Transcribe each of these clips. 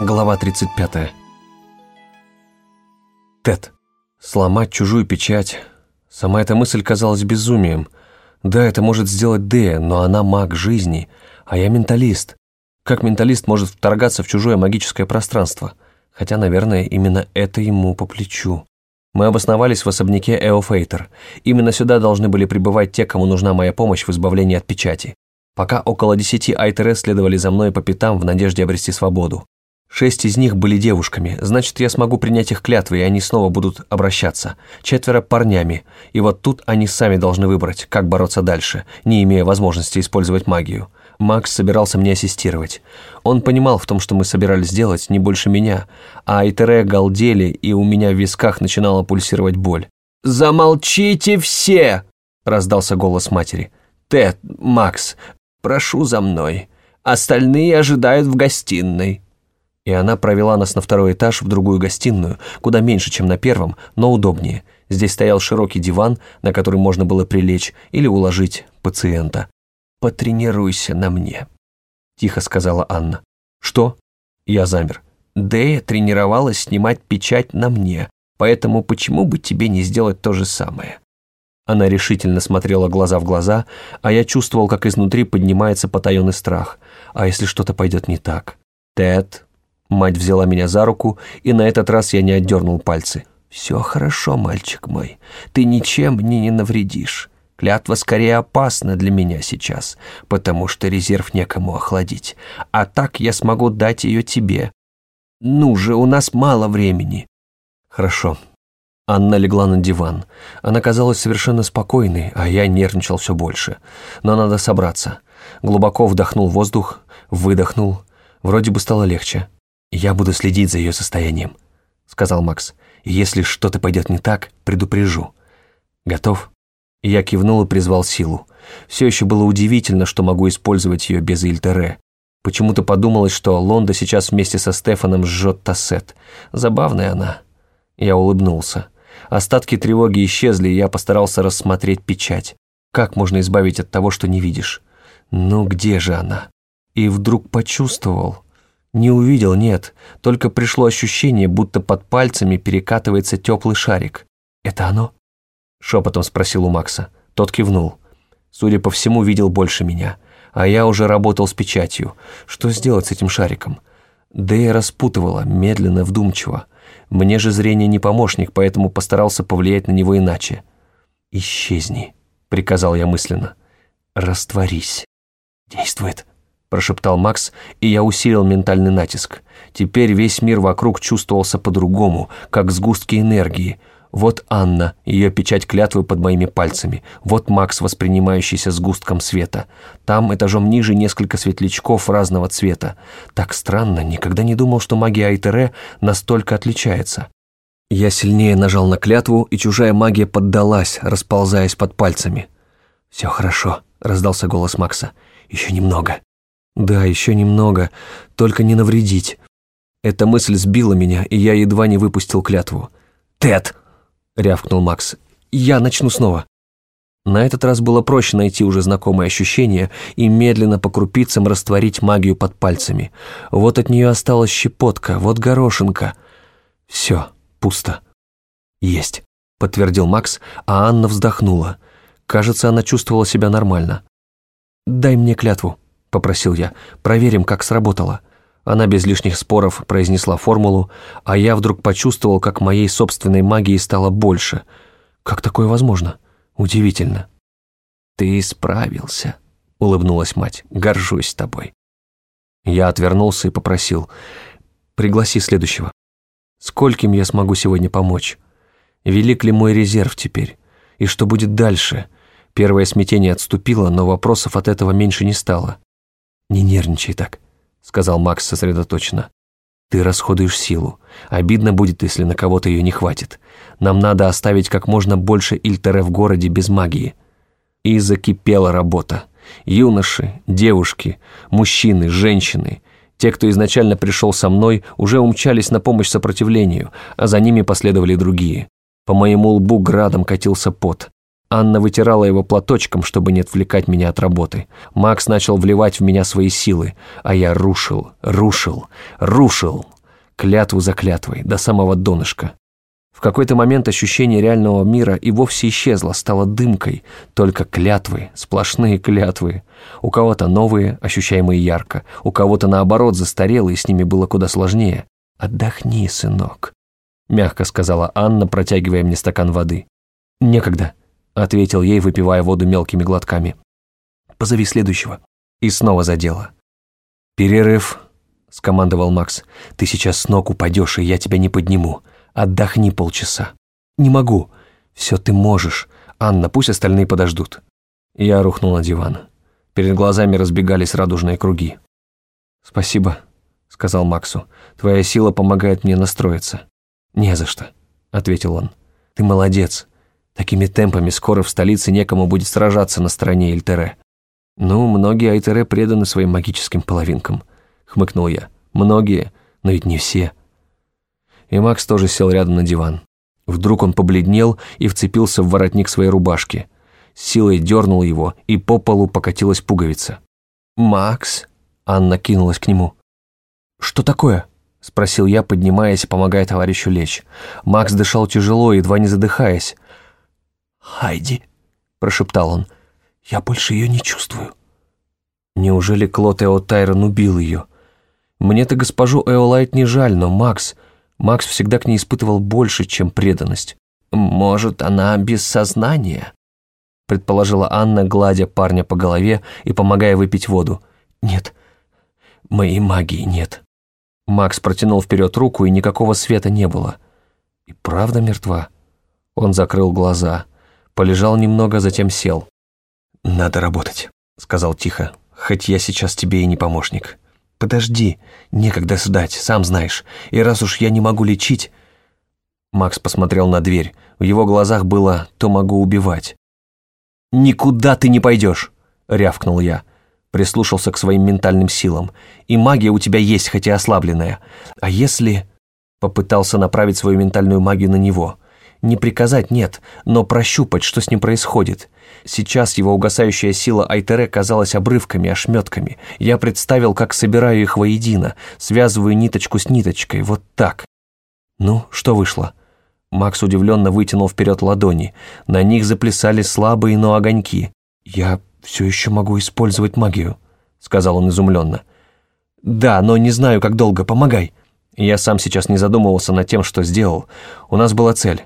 Глава 35. Тед. Сломать чужую печать. Сама эта мысль казалась безумием. Да, это может сделать Дея, но она маг жизни, а я менталист. Как менталист может вторгаться в чужое магическое пространство? Хотя, наверное, именно это ему по плечу. Мы обосновались в особняке Эофейтер. Именно сюда должны были прибывать те, кому нужна моя помощь в избавлении от печати. Пока около десяти Айтере следовали за мной по пятам в надежде обрести свободу. Шесть из них были девушками, значит, я смогу принять их клятвы, и они снова будут обращаться. Четверо парнями, и вот тут они сами должны выбрать, как бороться дальше, не имея возможности использовать магию. Макс собирался мне ассистировать. Он понимал в том, что мы собирались сделать, не больше меня, а Айтере галдели, и у меня в висках начинала пульсировать боль. «Замолчите все!» – раздался голос матери. «Тед, Макс, прошу за мной. Остальные ожидают в гостиной» и она провела нас на второй этаж в другую гостиную, куда меньше, чем на первом, но удобнее. Здесь стоял широкий диван, на который можно было прилечь или уложить пациента. «Потренируйся на мне», — тихо сказала Анна. «Что?» Я замер. «Дэя тренировалась снимать печать на мне, поэтому почему бы тебе не сделать то же самое?» Она решительно смотрела глаза в глаза, а я чувствовал, как изнутри поднимается потаенный страх. А если что-то пойдет не так? «Тед, Мать взяла меня за руку, и на этот раз я не отдернул пальцы. «Все хорошо, мальчик мой. Ты ничем мне не навредишь. Клятва скорее опасна для меня сейчас, потому что резерв некому охладить. А так я смогу дать ее тебе. Ну же, у нас мало времени». «Хорошо». Анна легла на диван. Она казалась совершенно спокойной, а я нервничал все больше. Но надо собраться. Глубоко вдохнул воздух, выдохнул. Вроде бы стало легче. «Я буду следить за ее состоянием», — сказал Макс. «Если что-то пойдет не так, предупрежу. Готов?» Я кивнул и призвал силу. Все еще было удивительно, что могу использовать ее без Ильтере. Почему-то подумалось, что Лонда сейчас вместе со Стефаном сжет тассет. Забавная она. Я улыбнулся. Остатки тревоги исчезли, и я постарался рассмотреть печать. Как можно избавить от того, что не видишь? Ну где же она? И вдруг почувствовал, не увидел, нет, только пришло ощущение, будто под пальцами перекатывается теплый шарик. «Это оно?» Шепотом спросил у Макса. Тот кивнул. Судя по всему, видел больше меня. А я уже работал с печатью. Что сделать с этим шариком? Дэя распутывала, медленно, вдумчиво. Мне же зрение не помощник, поэтому постарался повлиять на него иначе. «Исчезни», — приказал я мысленно. «Растворись». «Действует», прошептал Макс, и я усилил ментальный натиск. Теперь весь мир вокруг чувствовался по-другому, как сгустки энергии. Вот Анна, ее печать клятвы под моими пальцами. Вот Макс, воспринимающийся сгустком света. Там этажом ниже несколько светлячков разного цвета. Так странно, никогда не думал, что магия Айтере настолько отличается. Я сильнее нажал на клятву, и чужая магия поддалась, расползаясь под пальцами. «Все хорошо», — раздался голос Макса. «Еще немного». Да, еще немного, только не навредить. Эта мысль сбила меня, и я едва не выпустил клятву. «Тед!» — рявкнул Макс. «Я начну снова». На этот раз было проще найти уже знакомые ощущения и медленно по крупицам растворить магию под пальцами. Вот от нее осталась щепотка, вот горошинка. Все, пусто. «Есть», — подтвердил Макс, а Анна вздохнула. Кажется, она чувствовала себя нормально. «Дай мне клятву», — попросил я. «Проверим, как сработало». Она без лишних споров произнесла формулу, а я вдруг почувствовал, как моей собственной магии стало больше. Как такое возможно? Удивительно. «Ты справился», — улыбнулась мать. «Горжусь тобой». Я отвернулся и попросил. «Пригласи следующего. Скольким я смогу сегодня помочь? Велик ли мой резерв теперь? И что будет дальше?» Первое смятение отступило, но вопросов от этого меньше не стало. «Не нервничай так», — сказал Макс сосредоточенно. «Ты расходуешь силу. Обидно будет, если на кого-то ее не хватит. Нам надо оставить как можно больше Ильтере в городе без магии». И закипела работа. Юноши, девушки, мужчины, женщины. Те, кто изначально пришел со мной, уже умчались на помощь сопротивлению, а за ними последовали другие. По моему лбу градом катился пот. Анна вытирала его платочком, чтобы не отвлекать меня от работы. Макс начал вливать в меня свои силы, а я рушил, рушил, рушил. Клятву за клятвой, до самого донышка. В какой-то момент ощущение реального мира и вовсе исчезло, стало дымкой. Только клятвы, сплошные клятвы. У кого-то новые, ощущаемые ярко, у кого-то наоборот застарелые, с ними было куда сложнее. «Отдохни, сынок», — мягко сказала Анна, протягивая мне стакан воды. «Некогда», — ответил ей, выпивая воду мелкими глотками. «Позови следующего». И снова задело. «Перерыв», — скомандовал Макс. «Ты сейчас с ног упадешь, и я тебя не подниму. Отдохни полчаса». «Не могу». «Все ты можешь. Анна, пусть остальные подождут». Я рухнул на диван. Перед глазами разбегались радужные круги. «Спасибо», — сказал Максу. «Твоя сила помогает мне настроиться». «Не за что», — ответил он. «Ты молодец. Такими темпами скоро в столице некому будет сражаться на стороне Эльтере». «Ну, многие Айтере преданы своим магическим половинкам», — хмыкнул я. «Многие, но ведь не все» и Макс тоже сел рядом на диван. Вдруг он побледнел и вцепился в воротник своей рубашки. силой дернул его, и по полу покатилась пуговица. «Макс?» — Анна кинулась к нему. «Что такое?» — спросил я, поднимаясь и помогая товарищу лечь. Макс дышал тяжело, едва не задыхаясь. «Хайди», — прошептал он, — «я больше ее не чувствую». Неужели Клод Эо Тайрон убил ее? Мне-то госпожу Эолайт не жаль, но Макс... Макс всегда к ней испытывал больше, чем преданность. «Может, она без сознания?» предположила Анна, гладя парня по голове и помогая выпить воду. «Нет, моей магии нет». Макс протянул вперед руку, и никакого света не было. «И правда мертва?» Он закрыл глаза, полежал немного, затем сел. «Надо работать», — сказал тихо, «хоть я сейчас тебе и не помощник». «Подожди, некогда ждать, сам знаешь. И раз уж я не могу лечить...» Макс посмотрел на дверь. В его глазах было «то могу убивать». «Никуда ты не пойдешь!» — рявкнул я. Прислушался к своим ментальным силам. «И магия у тебя есть, хотя ослабленная. А если...» Попытался направить свою ментальную магию на него. Не приказать нет, но прощупать, что с ним происходит. Сейчас его угасающая сила Айтере казалась обрывками, ошметками. Я представил, как собираю их воедино, связываю ниточку с ниточкой, вот так. Ну, что вышло? Макс удивленно вытянул вперед ладони. На них заплясали слабые, но огоньки. «Я все еще могу использовать магию», — сказал он изумленно. «Да, но не знаю, как долго. Помогай». Я сам сейчас не задумывался над тем, что сделал. У нас была цель.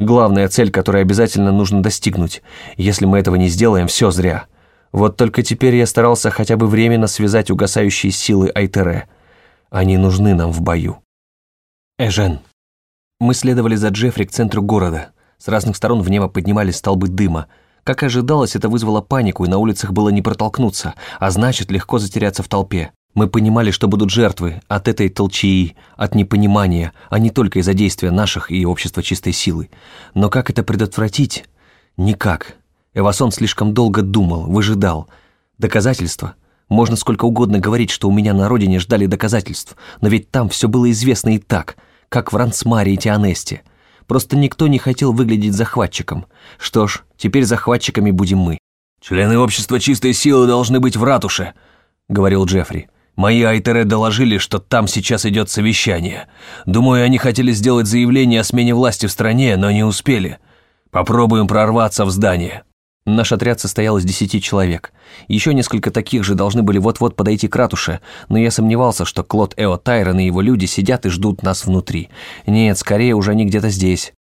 Главная цель, которую обязательно нужно достигнуть. Если мы этого не сделаем, все зря. Вот только теперь я старался хотя бы временно связать угасающие силы Айтере. Они нужны нам в бою. Эжен. Мы следовали за Джеффри к центру города. С разных сторон в небо поднимались столбы дыма. Как и ожидалось, это вызвало панику, и на улицах было не протолкнуться, а значит, легко затеряться в толпе. Мы понимали, что будут жертвы от этой толчии, от непонимания, а не только из-за действия наших и общества чистой силы. Но как это предотвратить? Никак. Эвасон слишком долго думал, выжидал. Доказательства? Можно сколько угодно говорить, что у меня на родине ждали доказательств, но ведь там все было известно и так, как в Рансмаре и Тианесте. Просто никто не хотел выглядеть захватчиком. Что ж, теперь захватчиками будем мы. «Члены общества чистой силы должны быть в ратуше», — говорил Джеффри. Мои Айтере доложили, что там сейчас идет совещание. Думаю, они хотели сделать заявление о смене власти в стране, но не успели. Попробуем прорваться в здание». Наш отряд состоял из десяти человек. Еще несколько таких же должны были вот-вот подойти к ратуше, но я сомневался, что Клод Эо Тайрон и его люди сидят и ждут нас внутри. Нет, скорее уже они где-то здесь.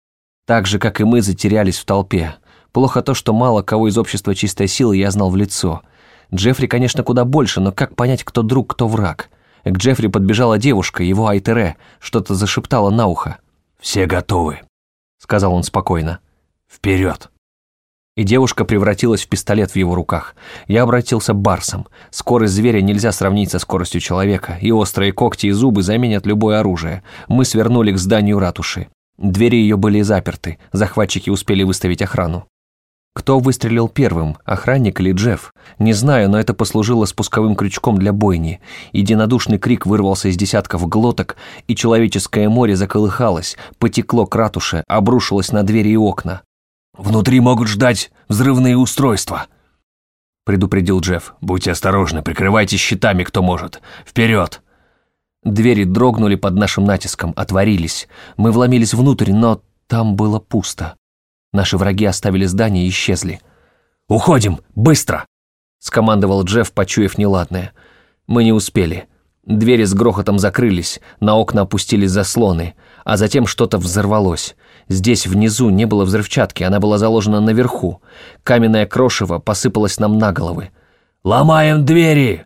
Так же, как и мы, затерялись в толпе. Плохо то, что мало кого из общества чистой силы я знал в лицо – Джеффри, конечно, куда больше, но как понять, кто друг, кто враг? К Джеффри подбежала девушка, его Айтере, что-то зашептала на ухо. «Все готовы», — сказал он спокойно. «Вперед!» И девушка превратилась в пистолет в его руках. Я обратился барсом. Скорость зверя нельзя сравнить со скоростью человека, и острые когти и зубы заменят любое оружие. Мы свернули к зданию ратуши. Двери ее были заперты, захватчики успели выставить охрану. Кто выстрелил первым, охранник или Джефф? Не знаю, но это послужило спусковым крючком для бойни. Единодушный крик вырвался из десятков глоток, и человеческое море заколыхалось, потекло к ратуше, обрушилось на двери и окна. Внутри могут ждать взрывные устройства», — предупредил Джефф. «Будьте осторожны, прикрывайте щитами, кто может. Вперед!» Двери дрогнули под нашим натиском, отворились. Мы вломились внутрь, но там было пусто. Наши враги оставили здание и исчезли. «Уходим! Быстро!» — скомандовал Джефф, почуяв неладное. Мы не успели. Двери с грохотом закрылись, на окна опустились заслоны, а затем что-то взорвалось. Здесь внизу не было взрывчатки, она была заложена наверху. Каменное крошево посыпалось нам на головы. «Ломаем двери!»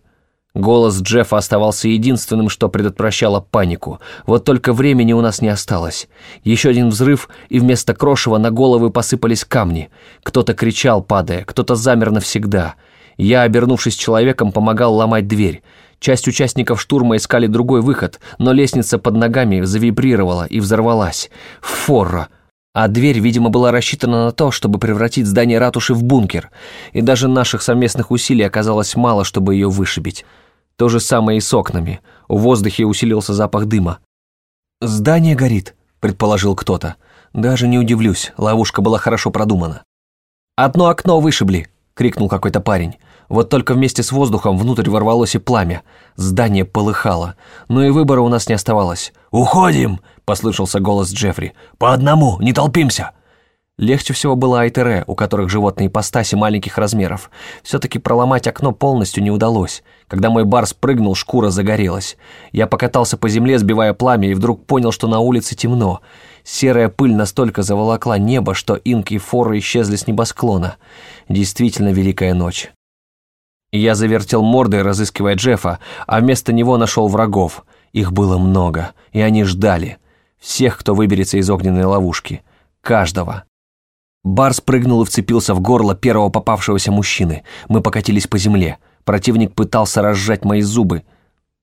Голос Джеффа оставался единственным, что предотвращало панику. Вот только времени у нас не осталось. Еще один взрыв, и вместо крошева на головы посыпались камни. Кто-то кричал, падая, кто-то замер навсегда. Я, обернувшись человеком, помогал ломать дверь. Часть участников штурма искали другой выход, но лестница под ногами завибрировала и взорвалась. Форра! А дверь, видимо, была рассчитана на то, чтобы превратить здание ратуши в бункер. И даже наших совместных усилий оказалось мало, чтобы ее вышибить. То же самое и с окнами. В воздухе усилился запах дыма. «Здание горит», — предположил кто-то. Даже не удивлюсь, ловушка была хорошо продумана. «Одно окно вышибли», — крикнул какой-то парень. Вот только вместе с воздухом внутрь ворвалось и пламя. Здание полыхало. Но и выбора у нас не оставалось. «Уходим!» — послышался голос Джеффри. «По одному, не толпимся!» Легче всего было Айтере, у которых животные ипостаси маленьких размеров. Все-таки проломать окно полностью не удалось. Когда мой бар спрыгнул, шкура загорелась. Я покатался по земле, сбивая пламя, и вдруг понял, что на улице темно. Серая пыль настолько заволокла небо, что инки и форы исчезли с небосклона. Действительно великая ночь. Я завертел мордой, разыскивая Джеффа, а вместо него нашел врагов. Их было много, и они ждали. Всех, кто выберется из огненной ловушки. Каждого. Барс прыгнул и вцепился в горло первого попавшегося мужчины. Мы покатились по земле. Противник пытался разжать мои зубы.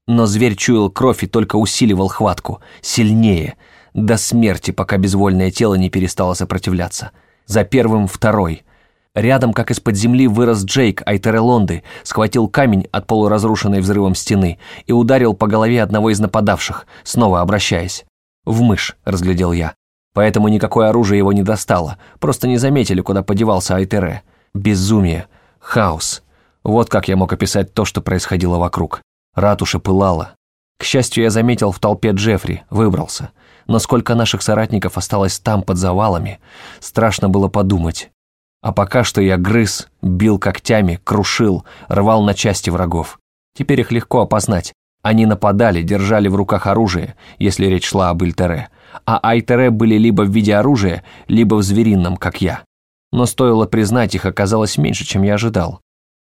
Но зверь чуял кровь и только усиливал хватку. Сильнее. До смерти, пока безвольное тело не перестало сопротивляться. За первым второй. Рядом, как из-под земли, вырос Джейк Айтерелонды, схватил камень от полуразрушенной взрывом стены и ударил по голове одного из нападавших, снова обращаясь. «В мышь», — разглядел я поэтому никакое оружие его не достало, просто не заметили, куда подевался Айтере. Безумие, хаос. Вот как я мог описать то, что происходило вокруг. Ратуша пылала. К счастью, я заметил в толпе Джеффри, выбрался. Но сколько наших соратников осталось там, под завалами, страшно было подумать. А пока что я грыз, бил когтями, крушил, рвал на части врагов. Теперь их легко опознать. Они нападали, держали в руках оружие, если речь шла об Ильтере а Айтере были либо в виде оружия, либо в зверином, как я. Но стоило признать, их оказалось меньше, чем я ожидал.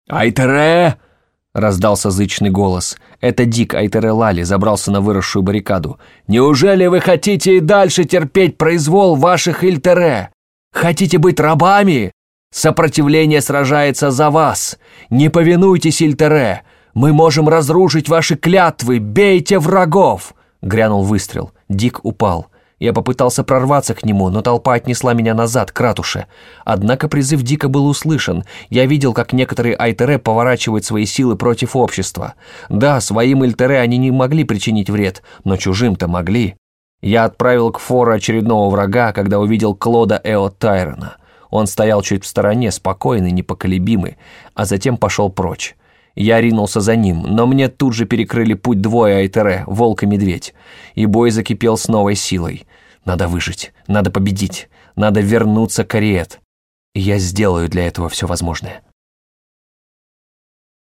«Айтере!» — раздался зычный голос. Это Дик Айтере Лали забрался на выросшую баррикаду. «Неужели вы хотите и дальше терпеть произвол ваших Ильтере? Хотите быть рабами? Сопротивление сражается за вас. Не повинуйтесь Ильтере. Мы можем разрушить ваши клятвы. Бейте врагов!» Грянул выстрел. Дик упал. Я попытался прорваться к нему, но толпа отнесла меня назад, к ратуше. Однако призыв Дика был услышан. Я видел, как некоторые Айтере поворачивают свои силы против общества. Да, своим Ильтере они не могли причинить вред, но чужим-то могли. Я отправил к Фору очередного врага, когда увидел Клода Эо Тайрона. Он стоял чуть в стороне, спокойный, непоколебимый, а затем пошел прочь. Я ринулся за ним, но мне тут же перекрыли путь двое Айтере, волк и медведь. И бой закипел с новой силой. Надо выжить, надо победить, надо вернуться к Ариет. Я сделаю для этого все возможное.